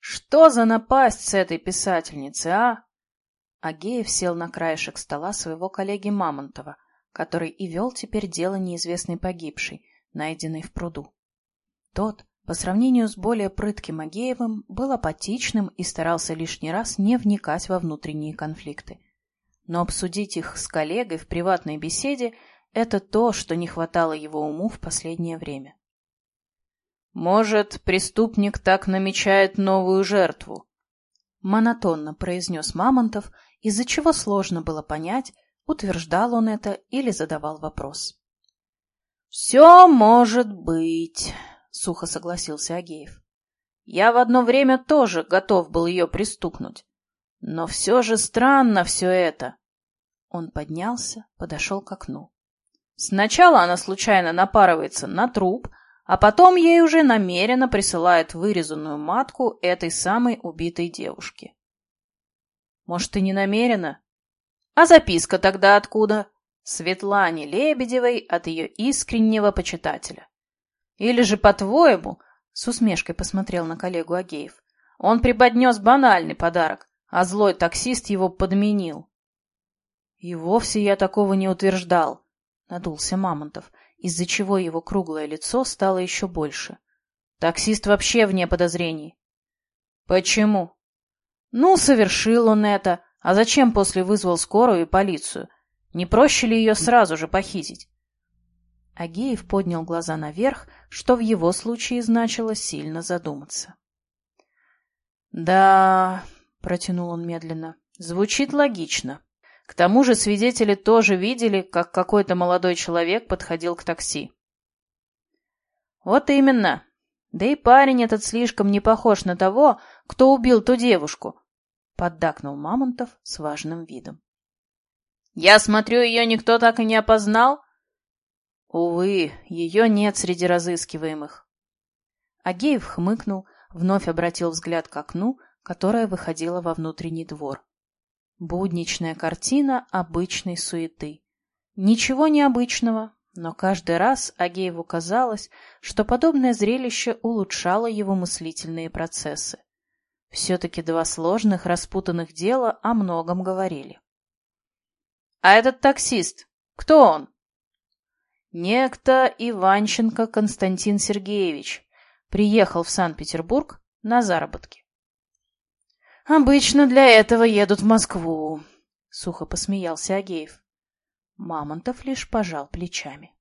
Что за напасть с этой писательницей, а? Агеев сел на краешек стола своего коллеги Мамонтова, который и вел теперь дело неизвестной погибшей, найденной в пруду. Тот, по сравнению с более прытким Агеевым, был апатичным и старался лишний раз не вникать во внутренние конфликты. Но обсудить их с коллегой в приватной беседе – это то, что не хватало его уму в последнее время. «Может, преступник так намечает новую жертву?» Монотонно произнес Мамонтов, из-за чего сложно было понять, утверждал он это или задавал вопрос. «Все может быть», — сухо согласился Агеев. «Я в одно время тоже готов был ее пристукнуть. Но все же странно все это». Он поднялся, подошел к окну. Сначала она случайно напарывается на труп, а потом ей уже намеренно присылает вырезанную матку этой самой убитой девушки. Может, и не намеренно? А записка тогда откуда? Светлане Лебедевой от ее искреннего почитателя. Или же, по-твоему, с усмешкой посмотрел на коллегу Агеев, он преподнес банальный подарок, а злой таксист его подменил. И вовсе я такого не утверждал, надулся Мамонтов, из-за чего его круглое лицо стало еще больше. Таксист вообще вне подозрений. Почему? Ну, совершил он это, а зачем после вызвал скорую и полицию? Не проще ли ее сразу же похитить? Агеев поднял глаза наверх, что в его случае значило сильно задуматься. «Да...» — протянул он медленно. «Звучит логично. К тому же свидетели тоже видели, как какой-то молодой человек подходил к такси». «Вот именно. Да и парень этот слишком не похож на того, кто убил ту девушку», — поддакнул Мамонтов с важным видом. Я смотрю, ее никто так и не опознал? Увы, ее нет среди разыскиваемых. Агеев хмыкнул, вновь обратил взгляд к окну, которое выходило во внутренний двор. Будничная картина обычной суеты. Ничего необычного, но каждый раз Агееву казалось, что подобное зрелище улучшало его мыслительные процессы. Все-таки два сложных, распутанных дела о многом говорили. А этот таксист, кто он? Некто Иванченко Константин Сергеевич приехал в Санкт-Петербург на заработки. Обычно для этого едут в Москву, сухо посмеялся Агеев. Мамонтов лишь пожал плечами.